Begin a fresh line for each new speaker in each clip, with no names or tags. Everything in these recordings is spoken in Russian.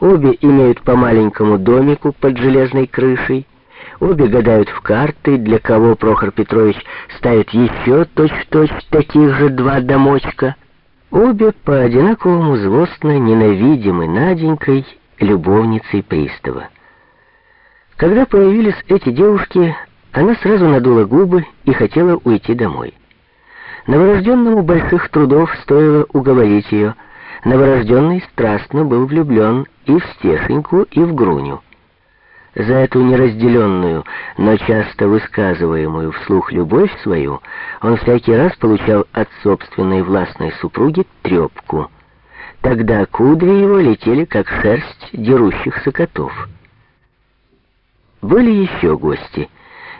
Обе имеют по маленькому домику под железной крышей. Обе гадают в карты, для кого Прохор Петрович ставит еще точь-в-точь -точь таких же два домочка. Обе по одинаковому злостно ненавидимы Наденькой, любовницей пристава. Когда появились эти девушки, она сразу надула губы и хотела уйти домой. Новорожденному больших трудов стоило уговорить ее. Новорожденный страстно был влюблен и в Стешеньку, и в Груню. За эту неразделенную, но часто высказываемую вслух любовь свою он всякий раз получал от собственной властной супруги трепку. Тогда кудри его летели, как шерсть дерущихся котов. Были еще гости.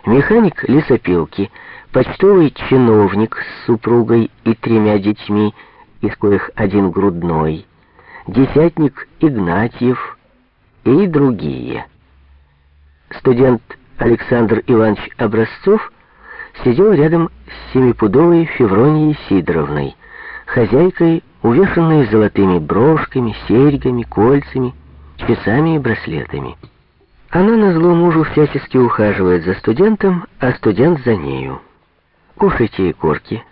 Механик лесопилки, почтовый чиновник с супругой и тремя детьми, из коих один грудной, десятник Игнатьев и другие. Студент Александр Иванович Образцов сидел рядом с семипудовой Февронией Сидоровной, хозяйкой, увешанной золотыми брошками, серьгами, кольцами, часами и браслетами. Она на зло мужу всячески ухаживает за студентом, а студент за нею. Кушайте корки,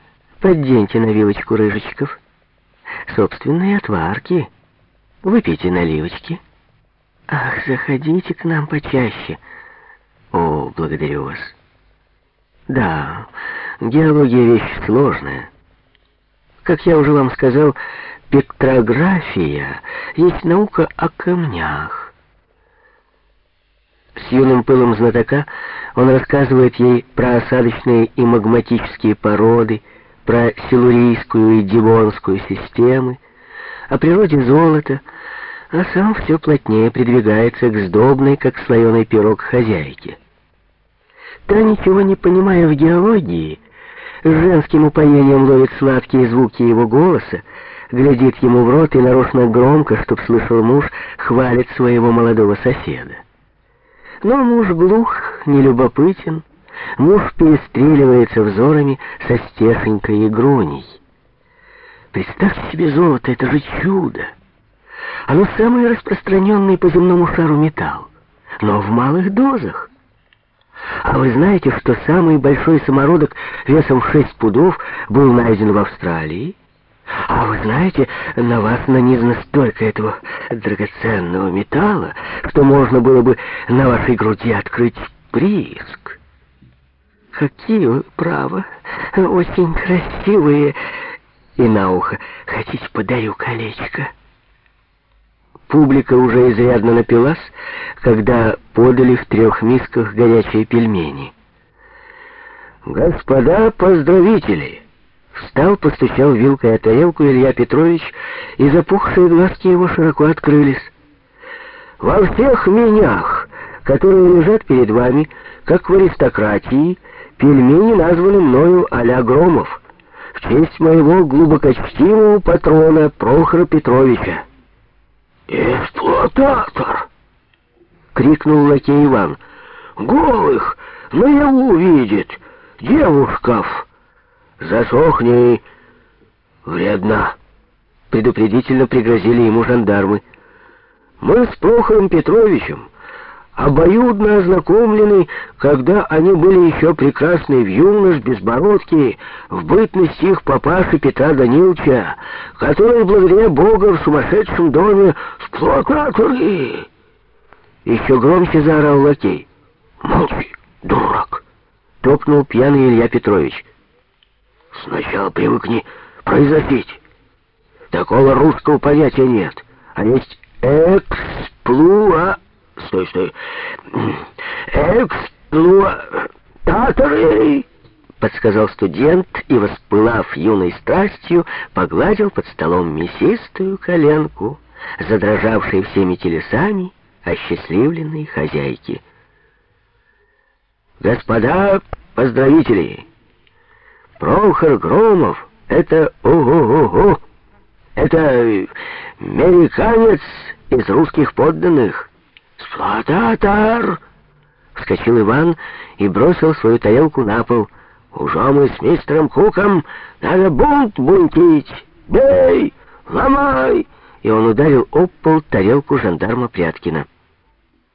подденьте на вилочку рыжечков. Собственные отварки. Выпейте наливочки. Ах, заходите к нам почаще. О, благодарю вас. Да, геология вещь сложная. Как я уже вам сказал, пектрография есть наука о камнях. С юным пылом знатока он рассказывает ей про осадочные и магматические породы, про силурийскую и дивонскую системы, о природе золота, а сам все плотнее придвигается к сдобной, как слоеный пирог, хозяйке. Та, ничего не понимая в геологии, с женским упоением ловит сладкие звуки его голоса, глядит ему в рот и нарочно громко, чтоб слышал муж, хвалит своего молодого соседа. Но муж глух, нелюбопытен, муж перестреливается взорами со Стешенькой и Гроней. Представьте себе золото, это же чудо! Оно самый распространенный по земному шару металл, но в малых дозах. А вы знаете, что самый большой самородок весом 6 пудов был найден в Австралии? А вы знаете, на вас нанизано столько этого драгоценного металла, что можно было бы на вашей груди открыть прииск. Какие право, очень красивые. И на ухо, хотите, подарю колечко? Публика уже изрядно напилась, когда подали в трех мисках горячие пельмени. «Господа поздравители!» Встал, постучал вилкой о тарелку Илья Петрович, и запухшие глазки его широко открылись. «Во всех менях, которые лежат перед вами, как в аристократии, пельмени названы мною а Громов, в честь моего глубокочтимого патрона Прохора Петровича». «Эксплуататор!» — крикнул лакей Иван. «Голых наяву видит, девушков!» «Засохни! Вредно!» Предупредительно пригрозили ему жандармы. «Мы с Прохором Петровичем обоюдно ознакомлены, когда они были еще прекрасны в юнош, безбородки, в бытность их папаши Петра Даниловича, который благодаря Бога в сумасшедшем доме сплотаторы!» Еще громче заорал лакей. «Молчи, дурак!» — топнул пьяный Илья Петрович. Сначала привыкни произносить. Такого русского понятия нет. А есть эксплуа... Стой, стой. Эксплуататоры, подсказал студент и, воспылав юной страстью, погладил под столом мясистую коленку, задрожавшей всеми телесами, осчастливленной хозяйки. «Господа поздравители!» Прохор Громов — это ого-го-го. Это американец из русских подданных. Сплататор! Вскочил Иван и бросил свою тарелку на пол. Уже мы с мистером Куком надо бунт бунтить. Бей, ломай, и он ударил об пол тарелку жандарма Пряткина.